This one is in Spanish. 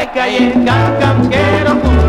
Kai kai kakam